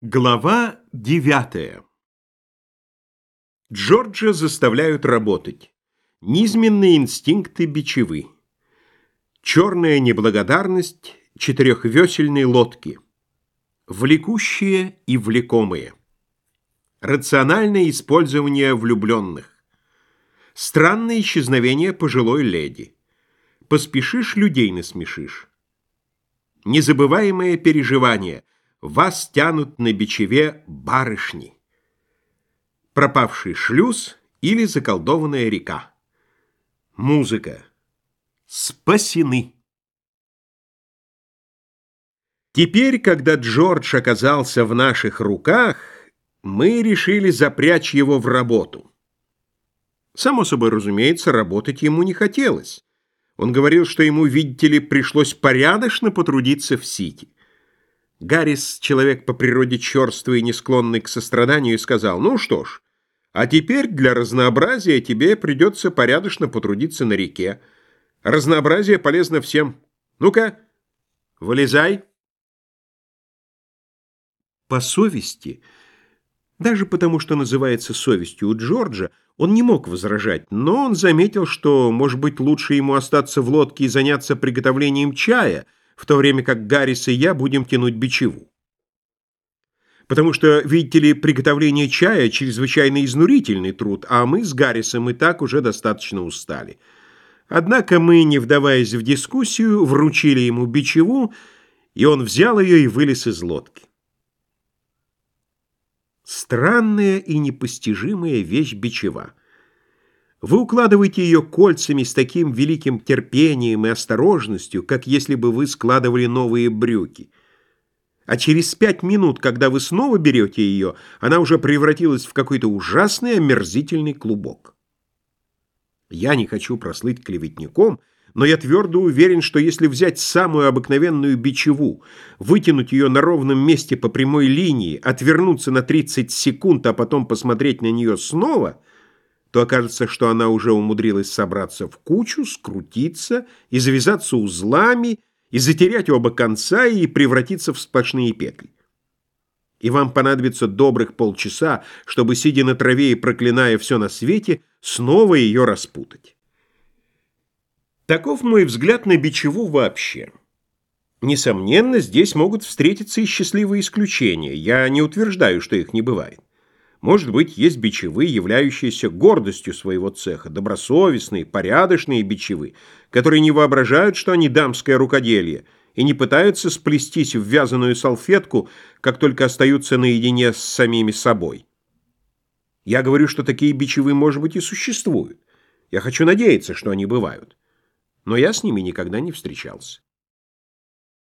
Глава девятая Джорджа заставляют работать. Низменные инстинкты бичевы. Черная неблагодарность четырехвесельной лодки. Влекущие и влекомые. Рациональное использование влюбленных. Странное исчезновение пожилой леди. Поспешишь, людей насмешишь. Незабываемое переживание – вас тянут на бичеве барышни. Пропавший шлюз или заколдованная река. Музыка. Спасены. Теперь, когда Джордж оказался в наших руках, мы решили запрячь его в работу. Само собой разумеется, работать ему не хотелось. Он говорил, что ему, видите ли, пришлось порядочно потрудиться в Сити. Гаррис, человек по природе черствый и не склонный к состраданию, сказал, «Ну что ж, а теперь для разнообразия тебе придется порядочно потрудиться на реке. Разнообразие полезно всем. Ну-ка, вылезай». По совести, даже потому что называется совестью у Джорджа, он не мог возражать, но он заметил, что, может быть, лучше ему остаться в лодке и заняться приготовлением чая — в то время как Гаррис и я будем тянуть бичеву. Потому что, видите ли, приготовление чая – чрезвычайно изнурительный труд, а мы с Гаррисом и так уже достаточно устали. Однако мы, не вдаваясь в дискуссию, вручили ему бичеву, и он взял ее и вылез из лодки. Странная и непостижимая вещь бичева. Вы укладываете ее кольцами с таким великим терпением и осторожностью, как если бы вы складывали новые брюки. А через пять минут, когда вы снова берете ее, она уже превратилась в какой-то ужасный омерзительный клубок. Я не хочу прослыть клеветником, но я твердо уверен, что если взять самую обыкновенную бичеву, вытянуть ее на ровном месте по прямой линии, отвернуться на 30 секунд, а потом посмотреть на нее снова – то окажется, что она уже умудрилась собраться в кучу, скрутиться и завязаться узлами, и затерять оба конца и превратиться в сплошные петли. И вам понадобится добрых полчаса, чтобы, сидя на траве и проклиная все на свете, снова ее распутать. Таков мой взгляд на бичеву вообще. Несомненно, здесь могут встретиться и счастливые исключения. Я не утверждаю, что их не бывает. Может быть, есть бичевы, являющиеся гордостью своего цеха, добросовестные, порядочные бичевы, которые не воображают, что они дамское рукоделие, и не пытаются сплестись в вязаную салфетку, как только остаются наедине с самими собой. Я говорю, что такие бичевы, может быть, и существуют. Я хочу надеяться, что они бывают. Но я с ними никогда не встречался.